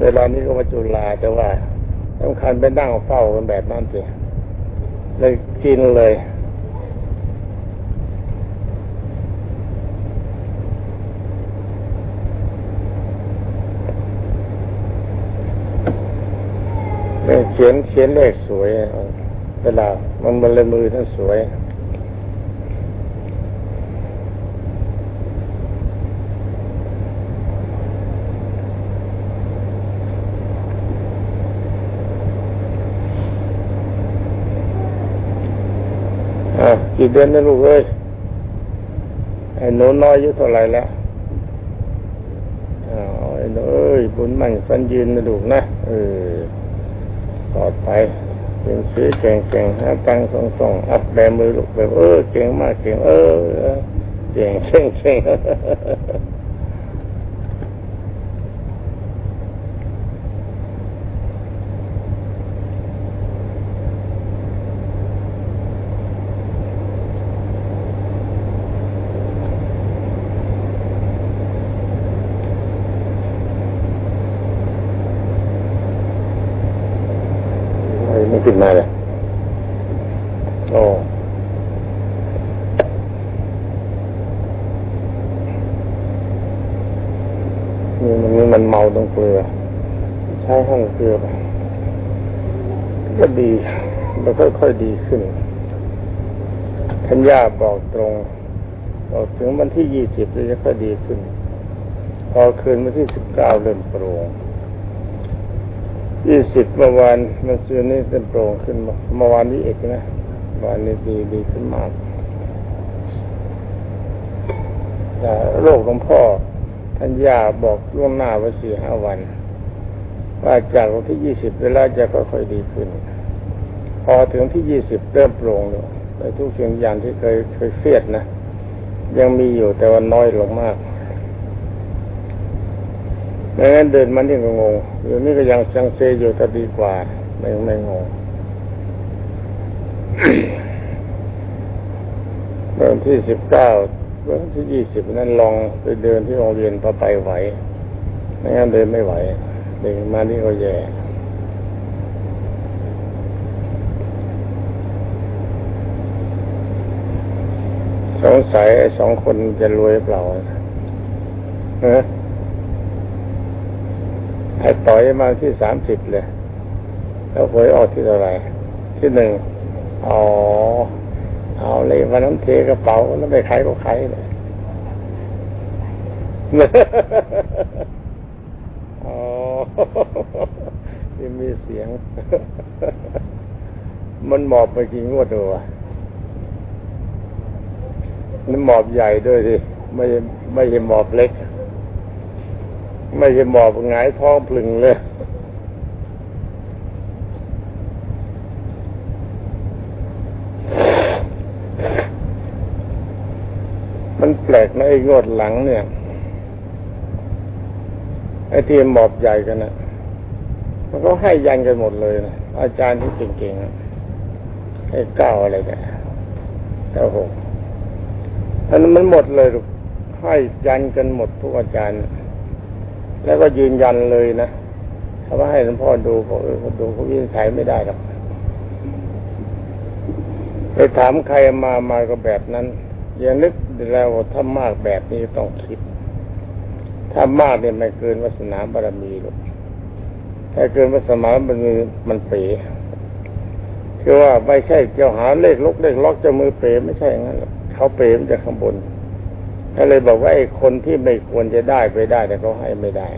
เวลานี้ก็มาจุฬาแต่ว่าสำคัญไปนั่งเฝ้ากันแบบนั้นสิเลยกินเลยเขียนเขียนเลขสวย เวลามันมันเลยมือท่านสวย กี่เดือนนะลูกเอ้ยไอ้หนูน้อยอายุเท่าไหร่แล้วอ๋อไอ้หนูเอ้ยบุญมั่งสันยืนนะลูกนะเออปลอดภัยเป็นซื้อเก่งๆหาตังค์ส่งๆอัพแบมือลูกแบบเออเก่งมากเก่งเออเก่งเก่งเก่งขึ้นมาเลยโอ้นี่มันมันเมาตรงเกลือ ใช้ห้องเกลือไปก็ดี มันค่อยๆดีขึ้นทัญญาบอกตรง บอกถึงวันที่ยี่ สิบจะค่อยดีขึ้น พอคืนวันที่สิบเก้าเริ่มโปร่งยี่สิบเมื่อวานเมื่อคืนนี้เป็นโปร่งขึ้นมาเมื่อวานนี้เอกนะวันนี้ดีดีขึ้นมากแต่โรคของพ่อท่านยาบอกล่วงหน้าไว้สี่ห้าวัน ว่าจากวันที่ยี่สิบเวลาจะค่อยๆดีขึ้น พอถึงที่ยี่สิบเริ่มโปร่งแล้วแต่ทุกสิ่งอย่างที่เคยเคยเครียดนะ ยังมีอยู่แต่ว่าน้อยลงมากไม่งั้นเดินมันยังงงอยู่นี่ก็ยังสังเซอยู่แต่ดีกว่า ไม่ไม่งงเดินที่สิบเก้าเดินที่ยี่สิบนั้นลองไปเดินที่โรงเรียนพอไปไหวไม่งั้นเดินไม่ไหวเดินมานี่ก็แย่ สงสัยไอ้สองคนจะรวยเปล่าเออไอ้ต่อยมาที่สามสิบเลย แล้วหวยออกที่เท่าไหร่ที่หนึ่งอ๋อ เอาเลยวันนั้นเทกระเป๋าแล้วไปขายก็ขายเลยอ๋อที่มีเสียง มันหมอบไปกี่งวดตัวมั นหมอบใหญ่ด้วยสิไม่ไม่ใช่หมอบเล็ก ไม่ใช่หมอบหงายท้องพลึงเลยมันแปลกนะไอ้งดหลังเนี่ยไอ้ที่หมอบใหญ่กันนะมันก็ให้ยันกันหมดเลยนะอาจารย์ที่เก่งๆให้เก้าอะไรกันเก้าหก ท่านมันหมดเลยให้ยันกันหมดทุกอาจารย์ แล้วก็ยืนยันเลยนะถ้าว่าให้หลวงพ่อดูบอเออดูเขาวินิจฉัยไม่ได้หรอกไปถามใครมามาก็แบบนั้นอย่างนึกแล้วถ้ามากแบบนี้ต้องคิด ถ้ามากเนี่ยไม่เกินวาสนาบารมีหรอกถ้าเกินวาสนาบารมีมันเป๋คือว่าไม่ใช่เจ้าหาเลขลกเลขล็อกจะมือเป๋ไม่ใช่อย่างนั้น เขาเป๋มันจะข้างบนก็เลยบอกว่าไอ้คนที่ไม่ควรจะได้ไปได้ แต่เขาให้ไม่ได้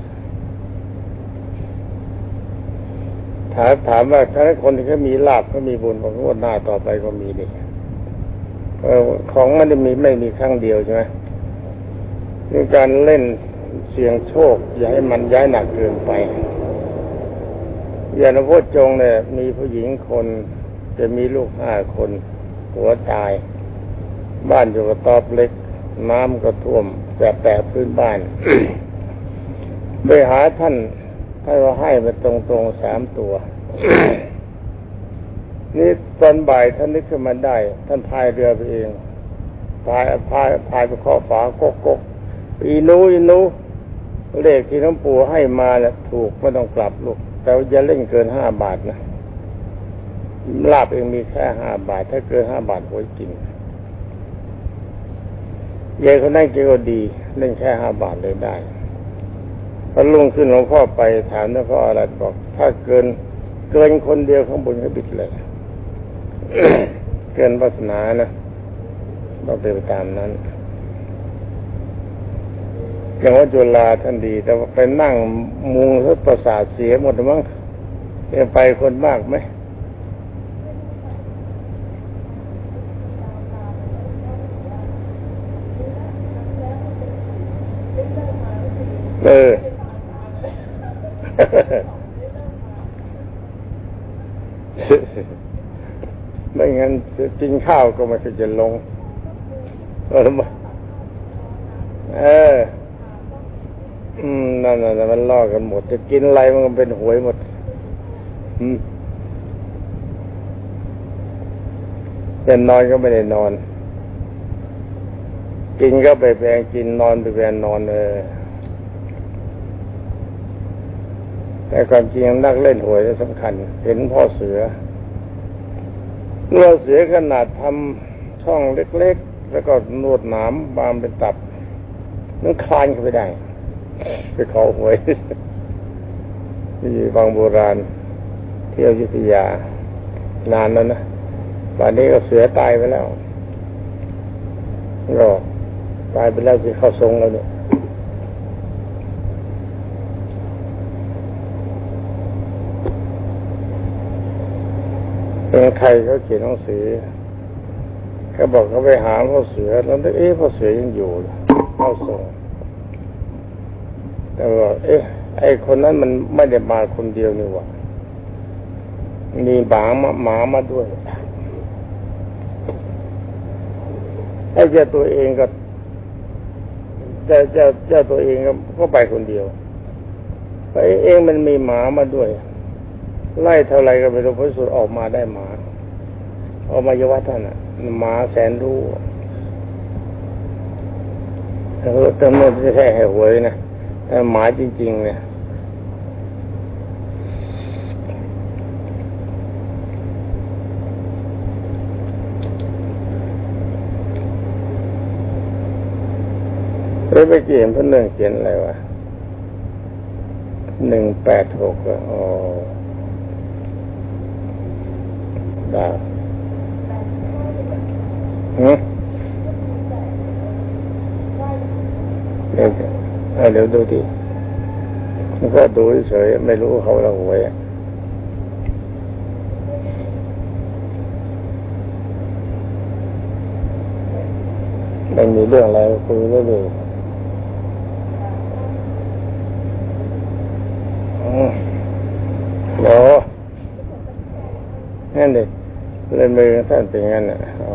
ถามถามว่าถ้าคนที่เขามีลาบเขามีบุญของงวดหน้าต่อไปก็มีนี่ของมันจะมีไม่มีครั้งเดียวใช่ไหมในการเล่นเสี่ยงโชค อย่าให้มันย้ายหนักเกินไปอย่าณพจจงเนี่ยมีผู้หญิงคนจะมีลูกห้าคน หัวตาย บ้านอยู่กับตอบเล็ก น้ำก็ท่วมแต่แต่พื้นบ้านไปหาท่านท่านก็ให้มาตรงๆสามตัว นี่ตอนบ่ายท่านนึกขึ้นมาได้ ท่านพายเรือไปเองพายพายพายไปข้อฝากกกอีนูอีนูเลขที่น้องปู่ให้มาเนี่ยถูกไม่ต้องกลับลูก แต่ว่าอย่าเล่นเกินห้าบาทนะลาบเองมีแค่ห้าบาท ถ้าเกินห้าบาทโวยกิน ยายคนนั้นเกก็ดีเล่นแค่ห้าบาทเลยได้พอลุงขึ้นหลวงพ่อไปถามหลวงพ่ออะไรบอก ถ้าเกินเกินคนเดียวข้างบนเขาบิดเลยเกินวาสนานะต้องเป็นไปตามนั้นอย่างว่าจุฬาท่านดี แต่ว่าไปนั่งมุงแล้วประสาทเสียหมดมั้งไปคนมากไหม เออ ไม่งั้นกินข้าวก็ไม่เคยจะลงเออมาเออ อืมนั่นน่ะมันล่อกันหมด จะกินอะไรมันก็เป็นหวยหมด อืมจะนอนก็ไม่ได้นอน กินก็ไปแปลงกินนอนไปแปลงนอนเออ แต่ความจริงนักเล่นหวยสำคัญ เห็นพ่อเสือเมื่อเสือขนาดทำช่องเล็กๆ แล้วก็นวดหนามบามเป็นตับนั่นคลานเข้าไปได้ ไปขอหวยนี่บางโบราณ เที่ยวยุธยานานแล้วนะป่านนี้ก็เสือตายไปแล้วก็ตายไปแล้วที่เข้าทรงแล้วเนี่ย เป็นใครเขาเขียนหนังสือเขาบอกเขาไปหาพ่อเสือแล้วเอ๊ะพ่อเสือยังอยู่เข้าทรงแต่ว่าเอ๊ะไอคนนั้นมันไม่ได้มาคนเดียวนี่หว่ามีหมามาหมามาด้วยไอ้เจ้าตัวเองก็เจ้าเจ้าเจ้าตัวเองก็ก็ไปคนเดียวไอ้เองมันมีหมามาด้วย ไล่เท่าไรก็ไปรู้พระสุดออกมาได้หมาออกมาเยวัฒท่านอะหมาแสนรู้แต่แต่ไม่ใช่ให้หวยนะแต่หมาจริง ๆ เนี่ยเฮ้ยไปเขียนพระหนึ่งเขียนอะไรวะหนึ่งแปดหกอ๋อ ดาวหืมเดี๋ยวเดี๋ยวดูดิมันก็ดูเฉยไม่รู้เขาละหวยไม่มีเรื่องอะไรคุยเรื่อยๆโอ้ นั่นเลยเล่นมือท่านเป็นงั้นอะอ๋อ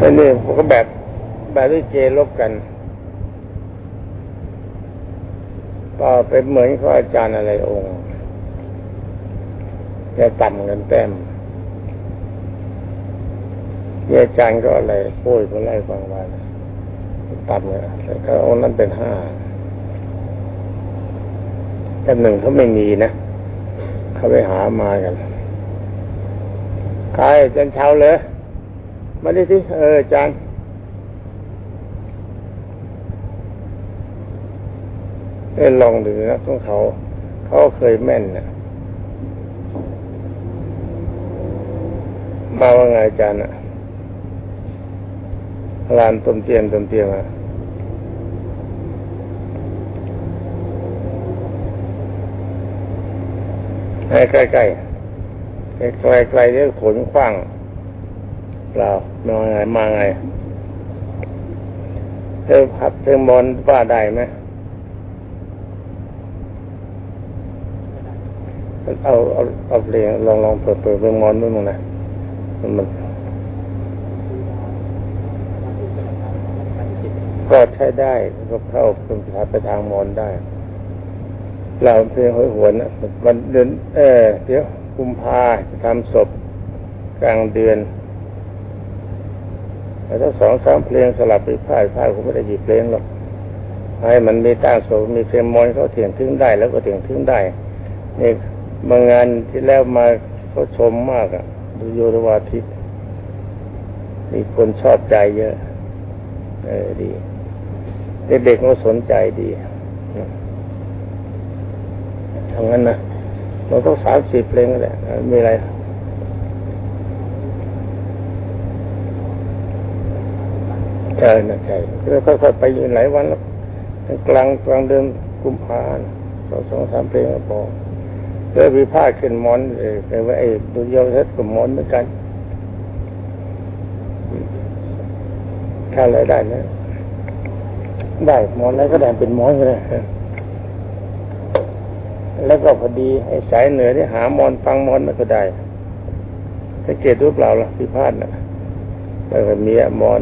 อ้นี่ผมก็แบบแบบที่เจลบกันก็เป็นเหมือนเขาอาจารย์อะไรองค์จะต่ำเงินแต้ม เนี่ยอาจารย์ก็อะไรโป้ยคนไล่ฟังว่าต่ำเลยแล้วก็องนั้นเป็นห้าแต่หนึ่งเขาไม่มีนะเขาไปหามากันใครอาจารย์เช้าเลยมาดิสิเอออาจารย์ได้ลองดูนะของเขา เขาเคยแม่นนะมาว่าไงอาจารย์อะ ลานต้มเตียนต้มเตียนมาให้ใกล้ใกล้ใกล้ใกล้ๆเรียขนขว้างเปล่ามาไงมาไงเธอพับเธอมอนว่าได้ไหมเอาเอาเอาเพลงลองลองเปิดเปิดเพลงมอนด้วยมั้งนะมัน ก็ใช้ได้ก็เข้าเป็นภาษาไปทางมอนได้ เราเพลงหอยหวนะวันเดือนเออเดี๋ยวกุมภาจะทำศพกลางเดือนแล้วถ้าสองสามเพลงสลับไปพ่ายพ่ายผมไม่ได้หยิบเพลงหรอกให้มันมีตั้งโศกมีเพลงมอนเขาเถียงทึงได้ แล้วก็เถียงทึงได้นี่บางงานที่แล้วมาเขาชมมากอะดูโยรวาทิตมีคนชอบใจเยอะ เออดี เด็กๆก็สนใจดีทำงั้นนะเราต้องสามสิบเพลงแหละมีอะไรใช่นะใช่แล้วค่อยๆไปอยู่หลายวันแล้วกลางกลางเดือนกุมภาพันธ์สองสามเพลงก็พอเพื่อวิพากขึ้นมอนเออแต่ว่าไอ้ดูยาวชนกับมอนเหมือนกันค่าอะไรได้นะ ได้มอนอะไรก็ได้เป็นมอนเลยแล้วก็พอดีไอ้สายเหนือที่หามอนฟังมอนมันก็ได้สังเกตรูปเปล่าล่ะพิพาทนะแล้วก็มีมอน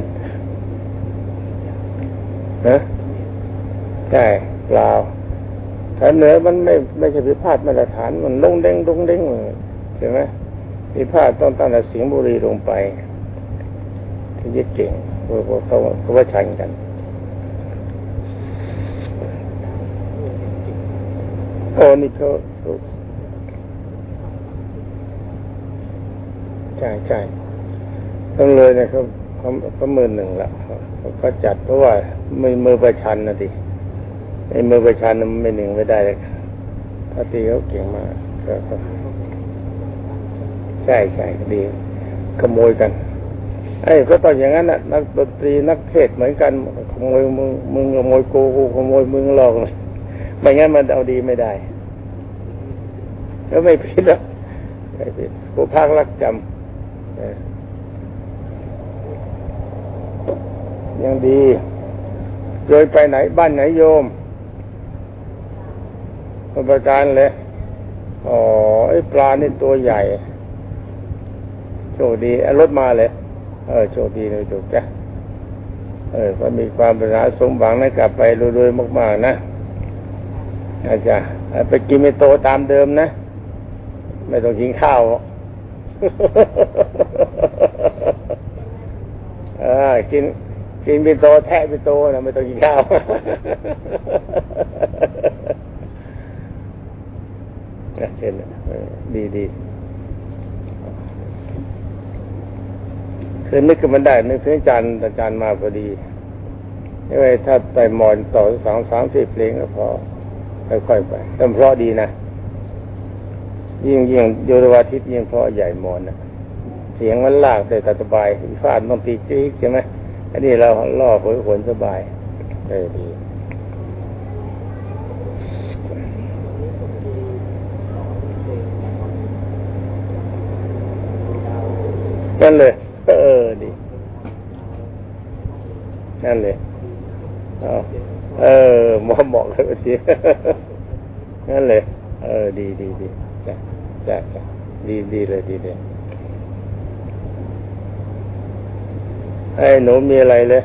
นะใช่เปล่าถ้าเหนือมันไม่ไม่ใช่พิพาทมาตรฐานมันลงเด้งลงเด้งใช่ไหมพิพาทต้องตั้งแต่สิงห์บุรีลงไปที่ยึดเก่งเพราะเขาเขาว่าชันกัน โอ้นี่เขาใช่ใช่ต้องเลยนี่ยเขาเขาเขามือหนึ่งละเขาจัดเพราะว่ามือมือประชันนะดิไอ้มือประชันมันไม่หนึ่งไม่ได้เลยถ้าตีเขาเก่งมากก็ใช่ใช่ดีขโมยกันไอ้ก็ต้องอย่างนั้นน่ะ นักดนตรีนักเทศเหมือนกันขโมยมึงมึงขโมยกูกูขโมยมึงหลอกเลย ไม่งั้นมันเอาดีไม่ได้ ก็ไม่ผิดหรอกไม่ผิดผู้พักรักจำยังดีโดยไปไหนบ้านไหนโยมประการเลยอ๋อไอ้ปลานี่ตัวใหญ่โชคดีรถมาเลย เออโชคดีเลยจุกจ้ะเออก็มีความปรารถนาสมหวังนะกลับไปรวยๆมาก ๆ นะ อาจารย์ไปกินไม่โตตามเดิมนะ ไม่ต้องกินข้าวอ่ากินกินเป็นโตแทะเป็นโตนะไม่ต้องกินข้าวเช่นดีดีคือนึกขึ้นมันได้นึกถึงอาจารย์อาจารย์มาพอดีนี่ไว้ถ้าไปมอนต่อสองสามสี่เพลงก็พอ ค่อยๆไปต้องเพราะดีนะ ยิ่งยิ่งโยธวาทิตยิ่งเพราะใหญ่มอนนะเสียงมันลากแต่ตสบายฟาดต้องตีจี๊กใช่ไหมอันนี้เราล่อผลผลสบายเออดีนั่นเลย เออดี นั่นเลย อหมอบอกเลยทีนั่นเลย เออ ดีดีดีจ้ะจ้ะดีดีเลยดีเลยไอ้หนูมีอะไรเลย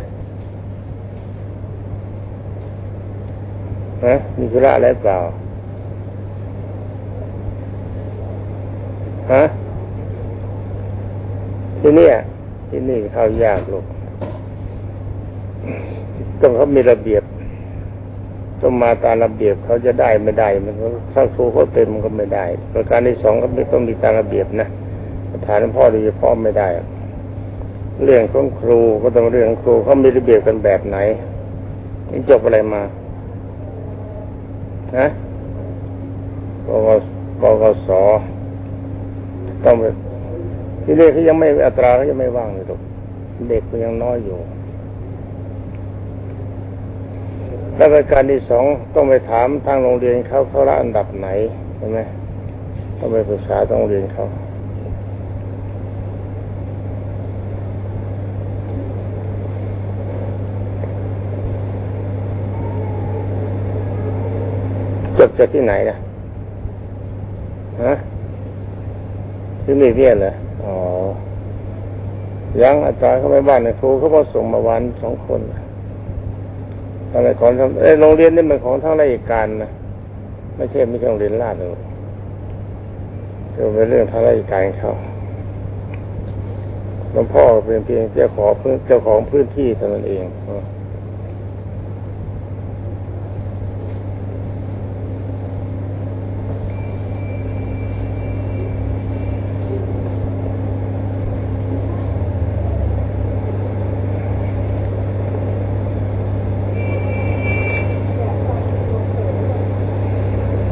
ฮะมีธุระอะไรเปล่าฮะที่นี่ที่นี่เข้ายากลูกต้องเขามีระเบียบ ต้องมาตามระเบียบเขาจะได้ไม่ได้ มันถ้าครูเขาเต็มมันก็ไม่ได้ ประการที่สองก็ไม่ต้องมีตามระเบียบนะฐานพ่อโดยเฉพาะไม่ได้ เรื่องของครูก็ต้องเรื่องครูเขามีระเบียบกันแบบไหนนี่จบอะไรมาฮะปกปกสต้องที่เรียกเขายังไม่อัตราเขายังไม่ว่างเลยลูกเด็กก็ยังน้อยอยู่ แล้วประการที่สองต้องไปถามทางโรงเรียนเขาเขาละอันดับไหนใช่ไหมต้องไปปรึกษาโรงเรียนเขาจบจากที่ไหนนะฮะที่นี่เรียนเหรออ๋อยังอาจารย์เขาไปบ้านในครูเขาบอกส่งมาวันสองคน อะไรของเอโรงเรียนนี่มันของทางราชการนะไม่ใช่ไม่ใช่โรงเรียนลาดหรอกคือเป็นเรื่องทางราชการเขาหลวงพ่อเป็นเพียงเจ้าของพื้นเจ้าของพื้นที่เท่านั้นเอง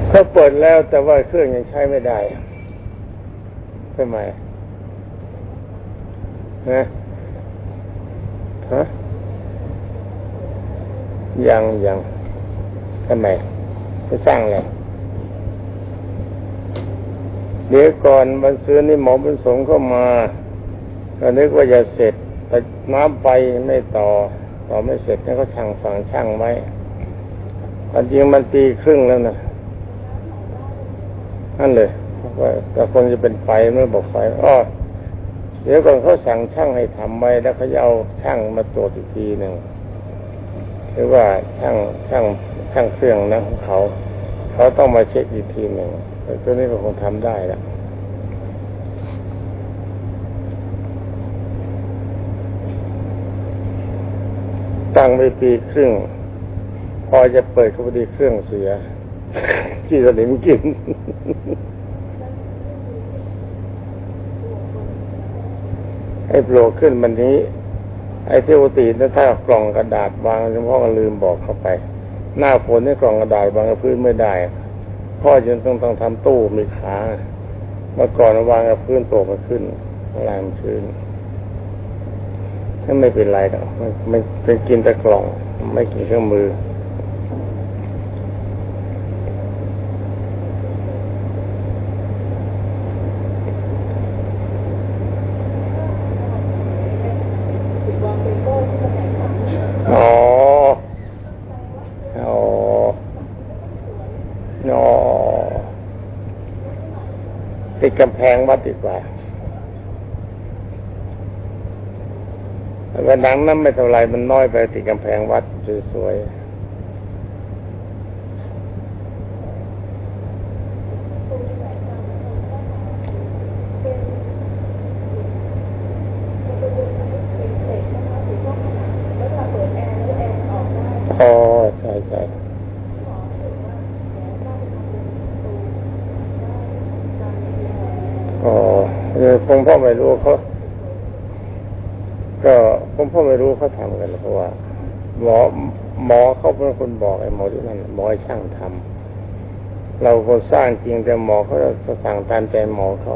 เขาเปิดแล้วแต่ว่าเครื่องยังใช้ไม่ได้ทำไมฮะฮะยังยังทำไมจะสร้างอะไรเดี๋ยวก่อนวันซื้อนี่หมอบุญสงเข้ามาก็นึกว่าจะเสร็จแต่น้ำไปไม่ต่อ ต่อไม่เสร็จนี่ก็ช่างฝังช่างไว้ความจริงมันปีครึ่งแล้วนะ นั่นเลยว่าแต่คนจะเป็นไฟเมื่อบอกไฟอ้อเดี๋ยวก่อนเขาสั่งช่างให้ทำไว้แล้วเขาจะเอาช่างมาตรวจอีกทีหนึ่งหรือว่าช่างช่างช่างเครื่องนะของเขา เขาต้องมาเช็คอีกทีหนึ่งแต่ตัวนี้ก็คงทำได้ล้วตั้งไปปีครึ่ง พอจะเปิดก็พอดีเครื่องเสีย ที่สนิมกินให้โผล่ขึ้นวันนี้ ไอ้เทวตีนั้นถ้ากล่องกระดาษวางหลวงพ่อก็ลืมบอกเข้าไป หน้าฝนนี่กล่องกระดาษวางกับพื้นไม่ได้ พ่อจึงต้องต้องทำตู้มีขาเมื่อก่อนวางกับพื้นตกมาขึ้นแรงชื้นถ้าไม่เป็นไรหรอกมันมันเป็นกินแต่กล่อง ไม่กินเครื่องมือ อ๋อ อ๋อ ติดกำแพงวัดดีกว่าแต่หนังนั้นไม่เท่าไรมันน้อยไปติดกำแพงวัดสวยๆอ๋อใช่ใช่อ๋อเออผมพ่อไม่รู้เขา ก็ผมพ่อไม่รู้เขาทำกันเพราะว่า หมอหมอเขาเป็นคนบอกไอ้หมอที่นั่นหมอให้ช่างทำเราคนสร้างจริงแต่หมอเขาจะสั่งตามใจหมอเขา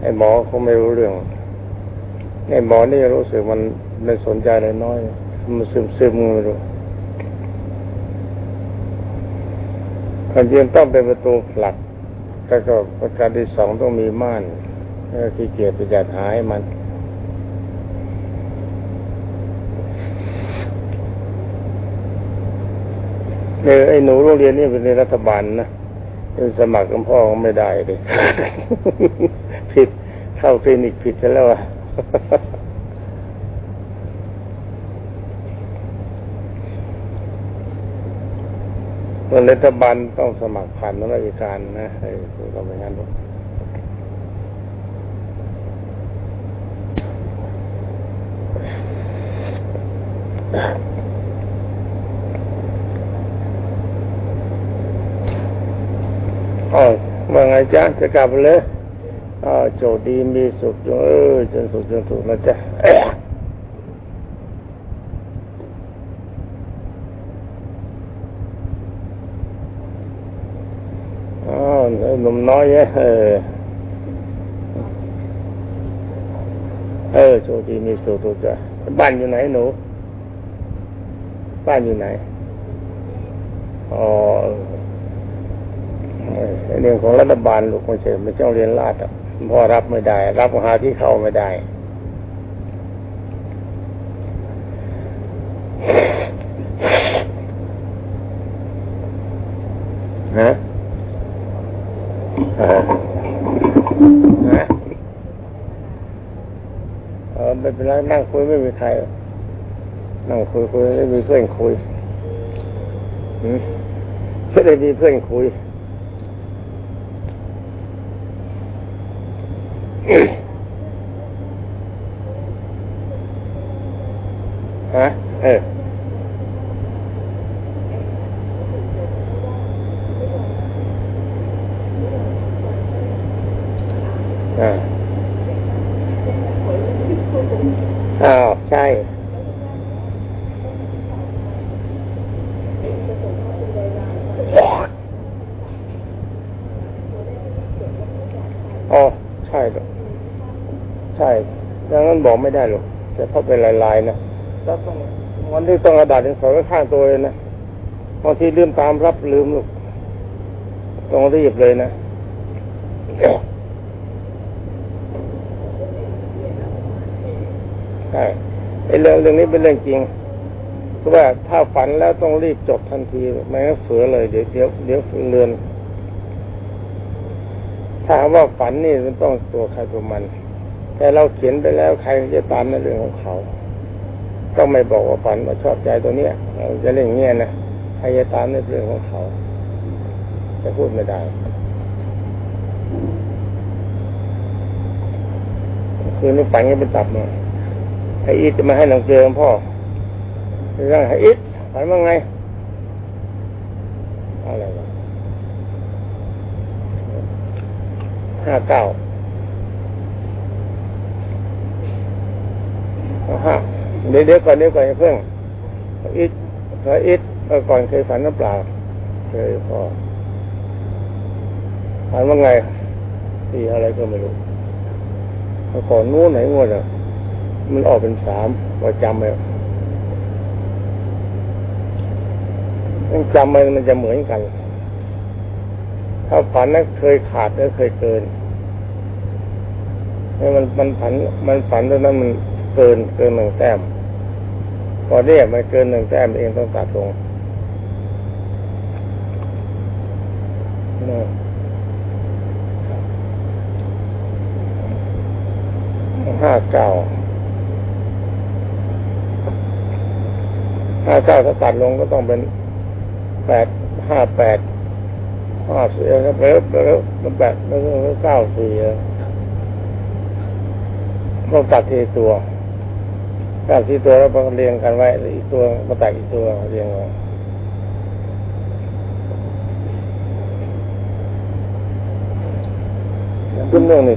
ไอ้หมอเขาไม่รู้เรื่องไอ้หมอนี่รู้สึกมันไม่สนใจเลยน้อยมันซึมซึมไม่รู้ควาจริงต้องเป็นประตูผลักแล้วก็ประการที่สองต้องมีม่านแล้วขี้เกียจไปจัดหายมัน เออไอ้หนูโรงเรียนนี่เป็นในรัฐบาลนะเป็นสมัครกับพ่อไม่ได้เลยผิดเข้าคลินิกผิดซะแล้วอะมันรัฐบาลต้องสมัครผ่านนักราชการนะไอ้เราไม่งั้นหรอกอ อว่าไงจ๊ะจะกลับเลยอ๋อโจดีมีสุขจงเออจนสุขจนถูกนะจ๊ะอ๋อหนุ่มน้อยแยเออเออโชคดีมีสุขถูกจ้ะบ้านอยู่ไหนหนู บ้านอยู่ไหน อ๋อ เรื่องของรัฐบาลลูกไม่ใช่ไม่ใช่โรงเรียนราชอะพ่อรับไม่ได้ รับหาที่เขาไม่ได้ฮะออฮะเออไม่เป็นไรนั่งคุยไม่มีใครนั่งคุยคุยไม่มีเพื่อนคุยหืมไม่ได้มีเพื่อนคุย Yeah. ต้องกระดาษดินสอไว้ข้างตัวเลยนะบางทีลืมตามรับลืมลูกต้องรีบเลยนะใช่ไอ้เรื่องเรื่องนี้เป็นเรื่องจริงเพราะว่าถ้าฝันแล้วต้องรีบจบทันทีไม่งั้นเสือเลยเดี๋ยวเดี๋ยวเดี๋ยวเรือนถ้าว่าฝันนี่มันต้องตัวใครตัวมัน แต่เราเขียนไปแล้วใครจะตามในเรื่องของเขา ต้องไม่บอกว่าฝันว่าชอบใจตัวเนี้ยจะเล่นเงี้ยนะใครจะตามในเรื่องของเขา จะพูดไม่ได้คืนนี้ฝันก็เป็นตับมาให้อีทจะมาให้หนังเจอพ่อเรื่องให้อีทฝันว่าไงอะไรวะห้าเก้าห้า เดี๋ยวเดี๋ยวก่อนเดี๋ยวก่อนอย่าเพิ่งอีทขออีทเมื่อก่อนเคยฝันหรือเปล่าเคยพอฝันว่าไงที่อะไรก็ไม่รู้เมื่อก่อนนู้นไหนงวดอะมันออกเป็นสามว่าจำไปต้องจำไปมันจะเหมือนกัน ถ้าฝันนั้นเคยขาดแล้วเคยเกินนี่มันมันฝันมันฝันตอนนั้นมันเกินเกินหนึ่งแต้ม พอเนี่ยมันเกินหนึ่งแต้มเองต้องตัดลงห้าเก้าห้าเก้าถ้าตัดลงก็ต้องเป็นแปดห้าแปดห้าสี่แล้วเริ่มเริ่มแปดแล้วเก้าสี่ต้องตัดทีตัว ตัดทีตัวแล้วมาเรียงกันไว้อีกตัวมาตัดอีกตัวเรียงไว้ขึ้นเรื่องนี้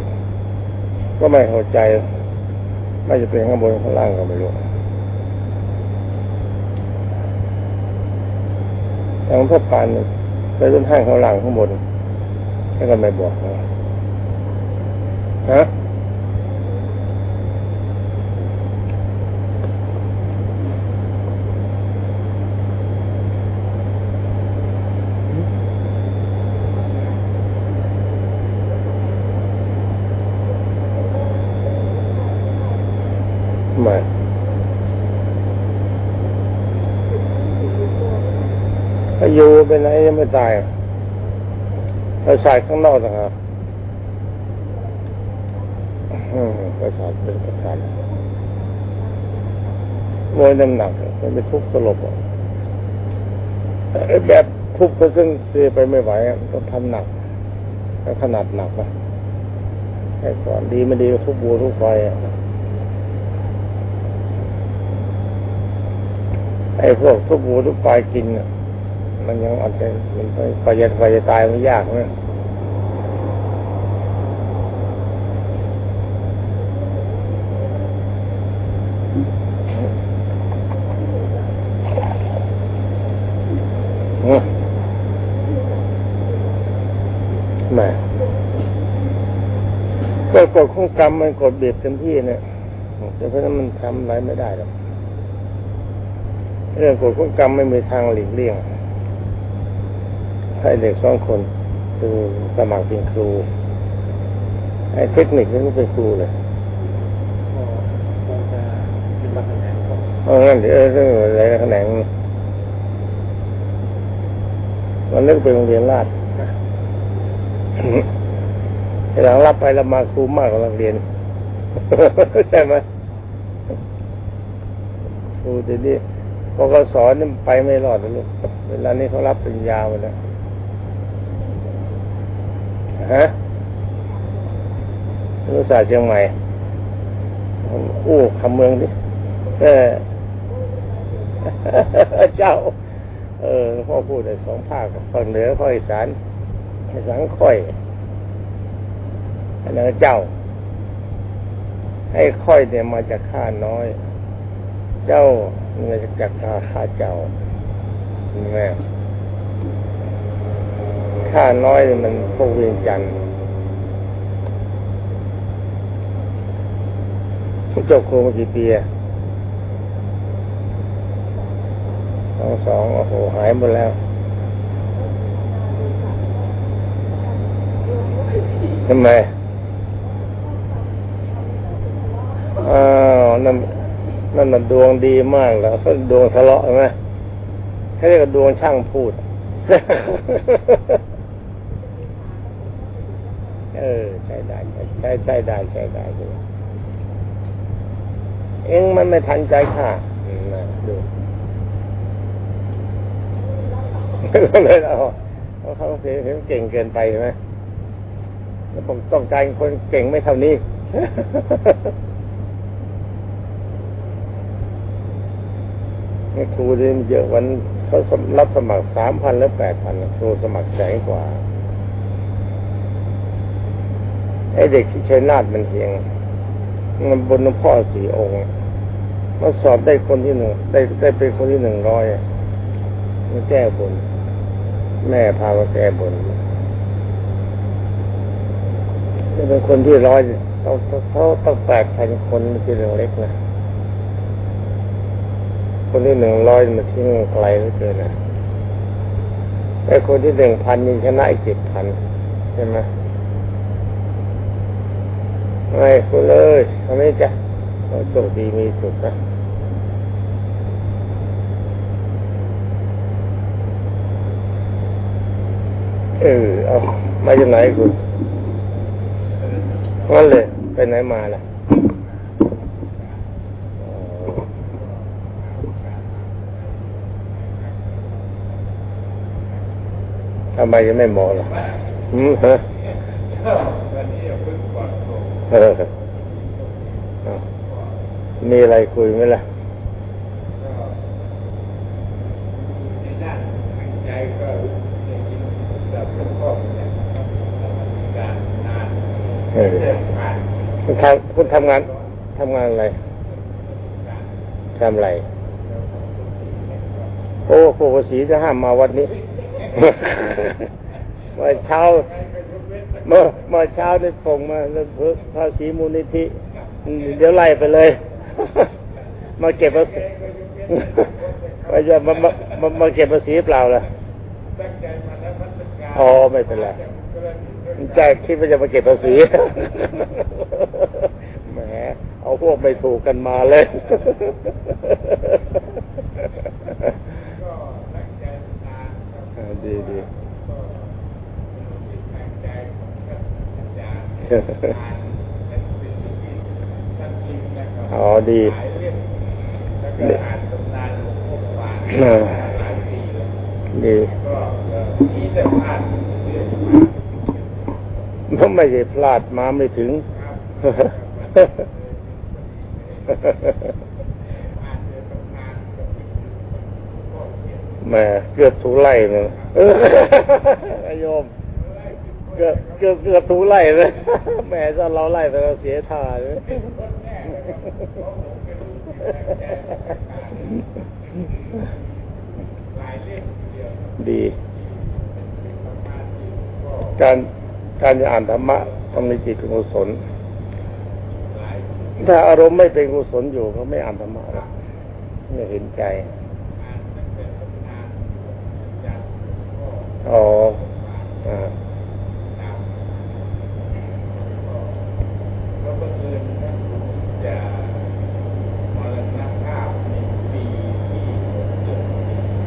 ก็ไม่เข้าใจ ไม่จะเป็นข้างบนข้างล่างก็ไม่รู้ทางพ่อปานไปรุ่นห้างข้างล่างข้างบนแล้วก็ไม่บอกนะฮะไม่ถ้า อยู่เป็นไรยังไม่ตายประสาทข้างนอกนะครับอืมประสาทเป็นประสาทมวยน้ำหนักมันเป็นทุกข์สลบอะไอ้แบบทุบไปซึ่งเสียไปไม่ไหวต้องทำหนักแล้วขนาดหนักนะไอ้ก่อนดีไม่ดีทุบบัวทุบไฟอะไอ้พวกทุบบัวทุบไฟกินอะ มันยังอาจจะมันไปจะไฟจะตายมันยากนะอืมแม่ก็กดของกรรมมันกดเบียดเต็มที่เนี่ยแต่เพราะนั้นมันทำอะไรไม่ได้หรอกเรื่องกฎของกรรมไม่มีทางหลีกเลี่ยง ให้เด็กสองคนคือสมัครเป็นครูไอ้เทคนิคนี่ก็เป็นครูเลยเพราะงั้นเดี๋ยวเรื่องอะไรแขนงมันเลิกไปโรงเรียนราชหลังรับไปแล้วมาครูมากกว่านักเรียนใช่ไหมครูเดี๋ยวนี้พอเขาสอนนี่ไปไม่รอดเลยลูกเวลานี้เขารับปริญญาไปแล้ว ฮะรู้ศาสตร์เชียงใหม่อู้คำเมืองดิเออเจ้า เออพ่อพูดในสองภาคฝั่งเหนือข้ออีสานอีสานค่อยอันนั้นเจ้า ให้ค่อยเนี่ยมาจากข้าน้อย เจ้ามาจากข้าข้าเจ้าแม่ ข้าน้อยมันพวกเวียงจันทร์จบครูมากี่ปีอะสองสองโอ้โหหายหมดแล้วทำไมอ้าวนั่นนั่นมันดวงดีมากแล้วดวงทะเลาะใช่ไหมเขาเรียกว่าดวงช่างพูด เออ ใช่ได้ใช่ใช่ได้ใช่ได้ใช่ได้เองมันไม่ทันใจข้ามนะดูก็เลยเอาเอาเขาเห็นเก่งเกินไปใช่ไหมแล้วผมต้องการคนเก่งไม่เท่านี้ ครูเรียนเยอะวันเขารับสมัครสามพันและแปดพันครูสมัครแสนกว่า ไอ้เด็กที่ชัยนาทมันเฮียงมันบนหลวงพ่อสี่องค์มาสอบได้คนที่หนึ่งได้ได้เป็นคนที่หนึ่งร้อยมาแก้บน แม่พามาแก้บนจะเป็นคนที่ร้อยเขาเขาต้องแปดพันคนไม่ใช่เรื่องเล็กนะคนที่หนึ่งร้อยมันทิ้งไกลเหลือเกินนะไอ้คนที่หนึ่งพันยังชนะอีกเจ็ดพันใช่ไหม ไม่คุณเลยทำไมจ้ะโชคดีมีสุขนะเออเอามาจากไหนคุณงั้นเลย ไปไหนมาล่ะทำไมยังไม่มองล่ะอืมฮะ มีอะไรคุยไหมล่ะคุณทำคุณทำงานทำงานอะไรทำอะไร โอ้โหสีจะห้ามมาวันนี้เมื่อเช้า เมื่อเมื่อเช้าได้ส่งมาเรื่องภาษีมูลนิธิ เดี๋ยวไล่ไปเลย มาเก็บภาษีมาจะมามามาเก็บภาษีเปล่าล่ะอ๋อไม่เป็นไรใจคิดว่าจะมาเก็บภาษีแหมเอาพวกไม่ถูกกันมาเลยดีดี อ๋อดีดีมันไม่ใช่พลาดมาไม่ถึงแหมเกือบถูไล่เลยอโยม เกือบเกือบเกือบถูไล่เลยแหมถ้าเราไล่ไปเราเสียท่าเลยดี การการจะอ่านธรรมะต้องมีจิตเป็นกุศล ถ้าอารมณ์ไม่เป็นกุศลอยู่ก็ไม่อ่านธรรมะไม่เห็นใจอ๋ออ่า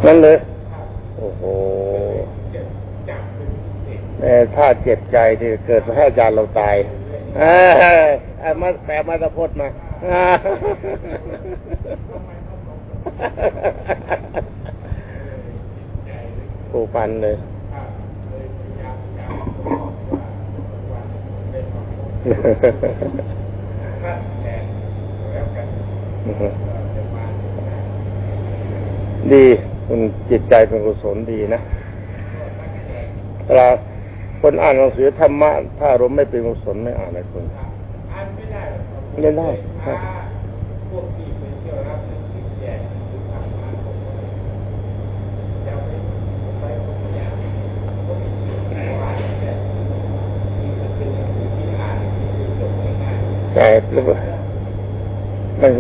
นั่นเลย โอ้โหแม่ถ้าเจ็บใจที่เกิดมาให้อาจารย์เราตายอาอ่ามาแปลมาตะพดมาอ่าผูปันเลยดี คุณจิตใจเป็นกุศลดีนะเวลาคนอ่านหนังสือธรรมะ ถ้าอารมณ์ไม่เป็นกุศลไม่อ่านเลยคุณอ่านไม่ได้ครับไม่ได้คถ้ารับพวกที่ไปเที่นไดว่าอ่านแต่ที่มันเป็นหนังสือที่อ่านที่คือจบง่ายใช่หรือเปล่ามัน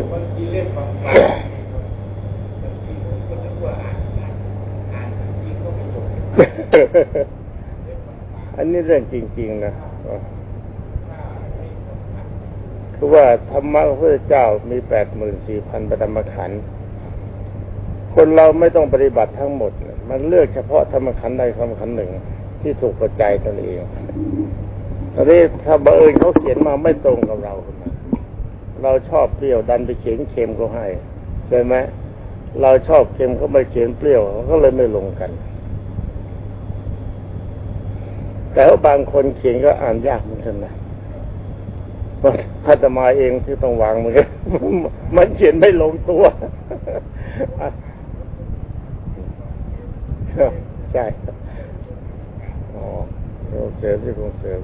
อันนี้เรื่องจริง ๆ นะคือว่าธรรมะของพระเจ้ามีแปดหมื่นสี่พันประธรรมขันธ์คนเราไม่ต้องปฏิบัติทั้งหมด มันเลือกเฉพาะธรรมขันธ์ใดธรรมขันธ์หนึ่งที่ถูกปัจจัยตนเองตอนนี้ถ้าบังเอิญเขาเขียนมาไม่ตรงกับเรา เราชอบเปรี้ยวดันไปเขียนเค็มเขาให้ใช่ไหมเราชอบเค็มเขาไปเขียนเปรี้ยวเขาก็เลยไม่ลงกัน แต่ว่าบางคนเขียนก็อ่านยากเหมือนกันนะพัตมาเองที่ต้องวางมือมันเขียนไม่ลงตัวใช่อ๋อเสริมที่โรงเสริม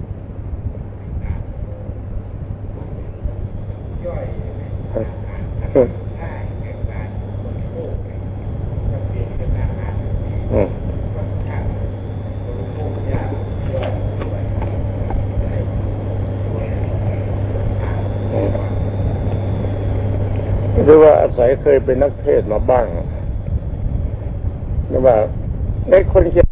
ย่อยได้แก่การบริโภคจำเป็นเป็นอาหารที่ อืม ค่อนข้างบริโภคยากย่อยด้วยให้ด้วยอาหาร อืมัยเคยเป็นนักเทศมาบ้างหรือว่าในคนเขียน